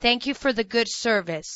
Thank you for the good service.